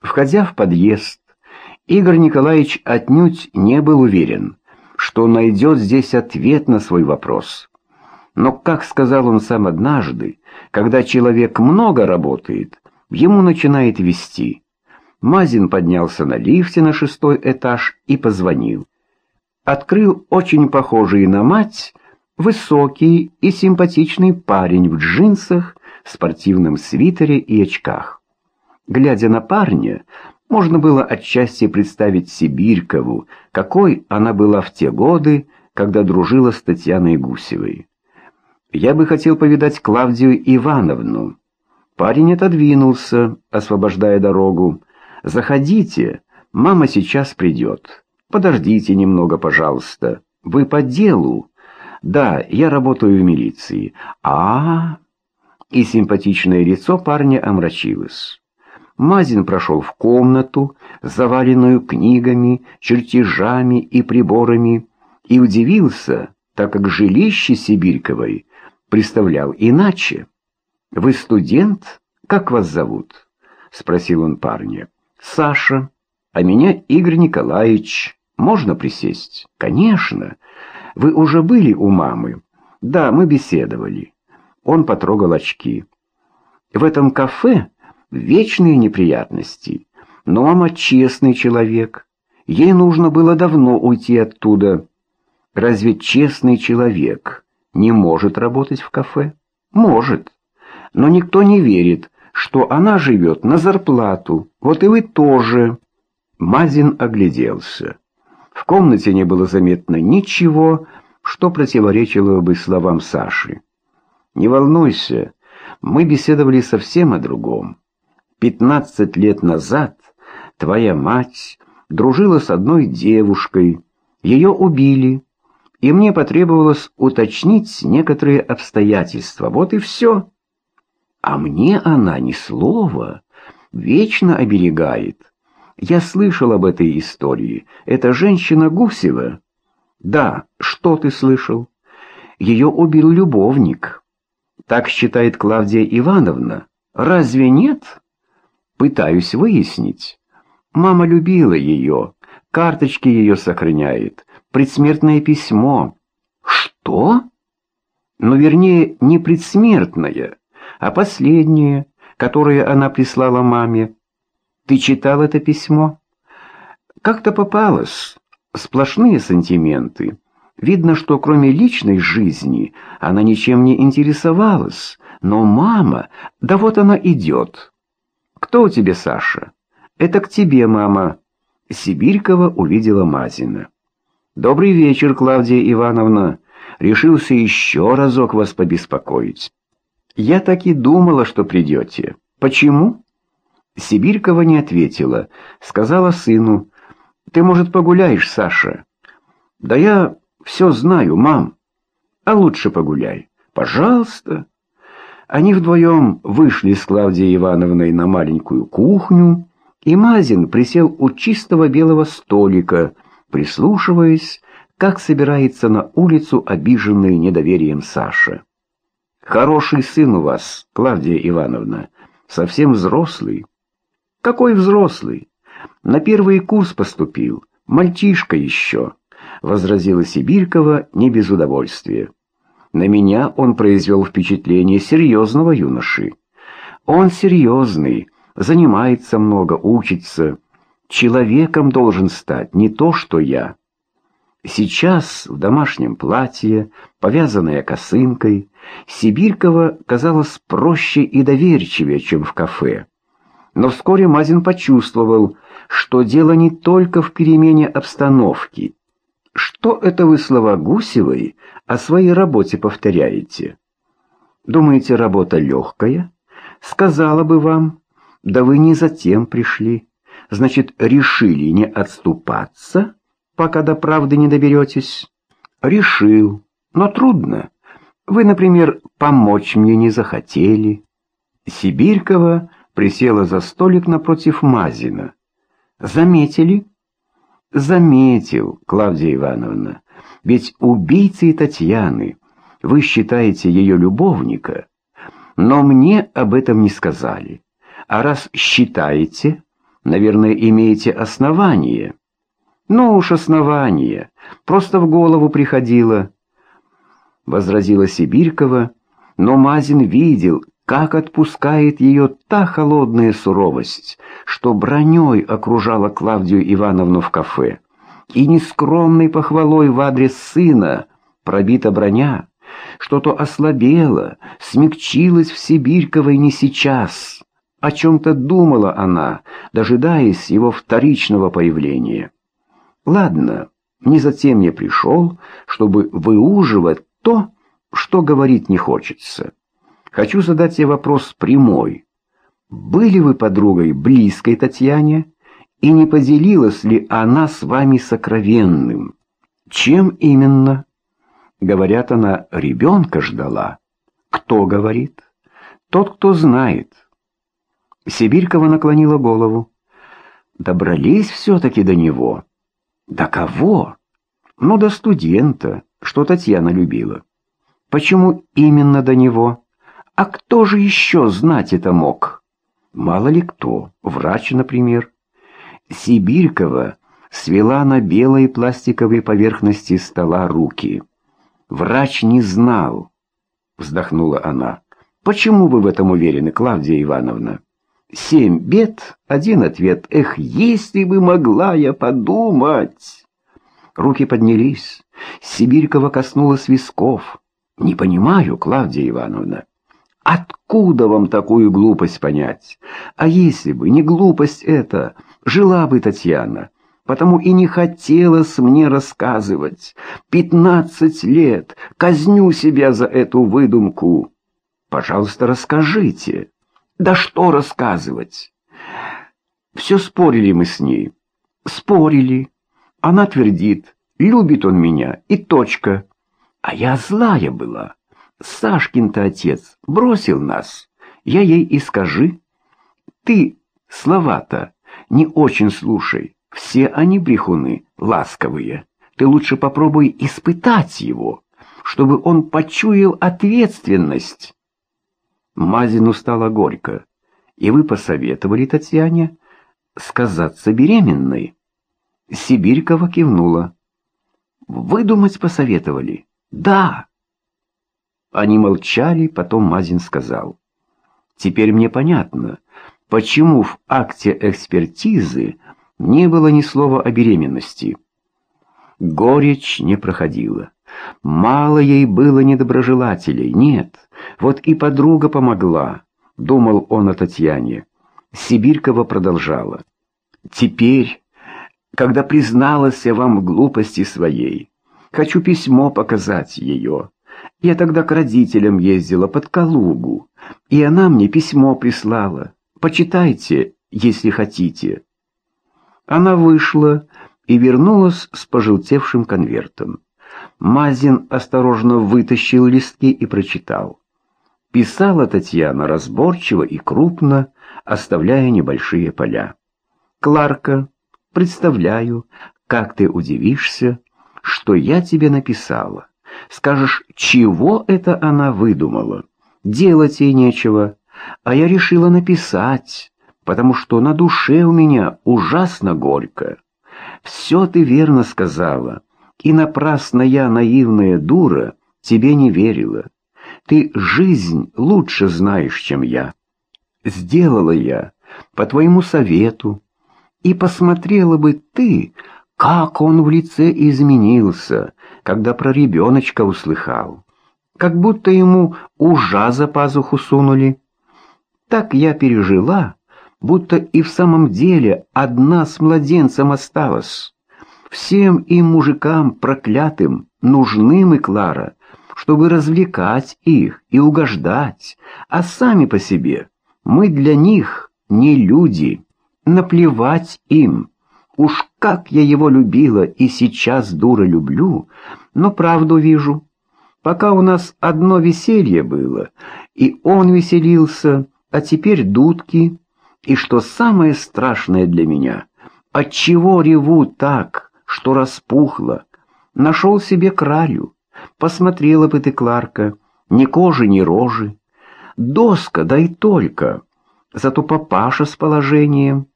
Входя в подъезд, Игорь Николаевич отнюдь не был уверен, что найдет здесь ответ на свой вопрос. Но, как сказал он сам однажды, когда человек много работает, ему начинает вести. Мазин поднялся на лифте на шестой этаж и позвонил. Открыл очень похожий на мать высокий и симпатичный парень в джинсах, спортивном свитере и очках. Глядя на парня, можно было отчасти представить Сибирькову, какой она была в те годы, когда дружила с Татьяной Гусевой. «Я бы хотел повидать Клавдию Ивановну». Парень отодвинулся, освобождая дорогу. «Заходите, мама сейчас придет. Подождите немного, пожалуйста. Вы по делу?» «Да, я работаю в милиции». А, -а, -а И симпатичное лицо парня омрачилось. Мазин прошел в комнату, заваленную книгами, чертежами и приборами, и удивился, так как жилище Сибирьковой представлял иначе. «Вы студент? Как вас зовут?» — спросил он парня. «Саша. А меня Игорь Николаевич. Можно присесть?» «Конечно. Вы уже были у мамы?» «Да, мы беседовали». Он потрогал очки. «В этом кафе вечные неприятности. Но мама честный человек. Ей нужно было давно уйти оттуда. Разве честный человек не может работать в кафе? Может. Но никто не верит, что она живет на зарплату. Вот и вы тоже. Мазин огляделся. В комнате не было заметно ничего, что противоречило бы словам Саши. «Не волнуйся, мы беседовали совсем о другом. Пятнадцать лет назад твоя мать дружила с одной девушкой, ее убили, и мне потребовалось уточнить некоторые обстоятельства. Вот и все. А мне она ни слова, вечно оберегает. Я слышал об этой истории. Это женщина Гусева. Да, что ты слышал? Ее убил любовник. Так считает Клавдия Ивановна. Разве нет? Пытаюсь выяснить. Мама любила ее, карточки ее сохраняет, предсмертное письмо. Что? Ну, вернее, не предсмертное, а последнее, которое она прислала маме. Ты читал это письмо? Как-то попалось. Сплошные сантименты. Видно, что кроме личной жизни она ничем не интересовалась. Но мама, да вот она идет. «Кто у тебя, Саша?» «Это к тебе, мама». Сибирькова увидела Мазина. «Добрый вечер, Клавдия Ивановна. Решился еще разок вас побеспокоить. Я так и думала, что придете. Почему?» Сибирькова не ответила. Сказала сыну. «Ты, может, погуляешь, Саша?» «Да я все знаю, мам. А лучше погуляй. Пожалуйста». Они вдвоем вышли с Клавдией Ивановной на маленькую кухню, и Мазин присел у чистого белого столика, прислушиваясь, как собирается на улицу обиженный недоверием Саша. «Хороший сын у вас, Клавдия Ивановна, совсем взрослый». «Какой взрослый? На первый курс поступил, мальчишка еще», — возразила Сибирькова не без удовольствия. На меня он произвел впечатление серьезного юноши. Он серьезный, занимается много, учится. Человеком должен стать, не то что я. Сейчас в домашнем платье, повязанная косынкой, Сибирькова казалась проще и доверчивее, чем в кафе. Но вскоре Мазин почувствовал, что дело не только в перемене обстановки. Что это вы слова Гусевой о своей работе повторяете. Думаете, работа легкая? Сказала бы вам. Да вы не затем пришли. Значит, решили не отступаться, пока до правды не доберетесь? Решил, но трудно. Вы, например, помочь мне не захотели. Сибирькова присела за столик напротив Мазина. Заметили? Заметил, Клавдия Ивановна. Ведь убийцей Татьяны вы считаете ее любовника, но мне об этом не сказали. А раз считаете, Наверное, имеете основание. Ну уж основание. Просто в голову приходило. Возразила Сибирькова, но Мазин видел, как отпускает ее та холодная суровость, что броней окружала Клавдию Ивановну в кафе. И нескромной похвалой в адрес сына пробита броня, что-то ослабело, смягчилось в Сибирьковой не сейчас. О чем-то думала она, дожидаясь его вторичного появления. Ладно, не затем я пришел, чтобы выуживать то, что говорить не хочется. Хочу задать тебе вопрос прямой. Были вы подругой близкой Татьяне, и не поделилась ли она с вами сокровенным? Чем именно? Говорят, она ребенка ждала. Кто говорит? Тот, кто знает. Сибирькова наклонила голову. Добрались все-таки до него. До кого? Ну, до студента, что Татьяна любила. Почему именно до него? А кто же еще знать это мог? Мало ли кто, врач, например. Сибирькова свела на белой пластиковой поверхности стола руки. Врач не знал, вздохнула она. Почему вы в этом уверены, Клавдия Ивановна? Семь бед, один ответ. Эх, если бы могла я подумать! Руки поднялись. Сибирькова коснулась висков. Не понимаю, Клавдия Ивановна. Откуда вам такую глупость понять? А если бы не глупость эта, жила бы Татьяна, потому и не хотелось мне рассказывать. Пятнадцать лет казню себя за эту выдумку. Пожалуйста, расскажите. Да что рассказывать? Все спорили мы с ней. Спорили. Она твердит, любит он меня, и точка. А я злая была. Сашкин-то отец бросил нас. Я ей и скажи. Ты слова-то не очень слушай. Все они брехуны, ласковые. Ты лучше попробуй испытать его, чтобы он почуял ответственность. Мазину стало горько. И вы посоветовали Татьяне сказаться беременной. Сибирькова кивнула. Выдумать посоветовали? Да. Они молчали, потом Мазин сказал. «Теперь мне понятно, почему в акте экспертизы не было ни слова о беременности». Горечь не проходила. Мало ей было недоброжелателей, нет. Вот и подруга помогла, думал он о Татьяне. Сибирькова продолжала. «Теперь, когда призналась я вам в глупости своей, хочу письмо показать ее». Я тогда к родителям ездила под Калугу, и она мне письмо прислала. Почитайте, если хотите. Она вышла и вернулась с пожелтевшим конвертом. Мазин осторожно вытащил листки и прочитал. Писала Татьяна разборчиво и крупно, оставляя небольшие поля. «Кларка, представляю, как ты удивишься, что я тебе написала. Скажешь, чего это она выдумала? Делать ей нечего. А я решила написать, потому что на душе у меня ужасно горько. Все ты верно сказала, и напрасно я, наивная дура, тебе не верила. Ты жизнь лучше знаешь, чем я. Сделала я по твоему совету, и посмотрела бы ты, как он в лице изменился, когда про ребеночка услыхал. Как будто ему ужа за пазуху сунули. Так я пережила, будто и в самом деле одна с младенцем осталась. Всем им мужикам проклятым нужны мы, Клара, чтобы развлекать их и угождать, а сами по себе мы для них не люди, наплевать им. Уж как я его любила и сейчас, дура, люблю, но правду вижу. Пока у нас одно веселье было, и он веселился, а теперь дудки. И что самое страшное для меня, отчего реву так, что распухло, нашел себе кралю. Посмотрела бы ты, Кларка, ни кожи, ни рожи. Доска, да и только. Зато папаша с положением.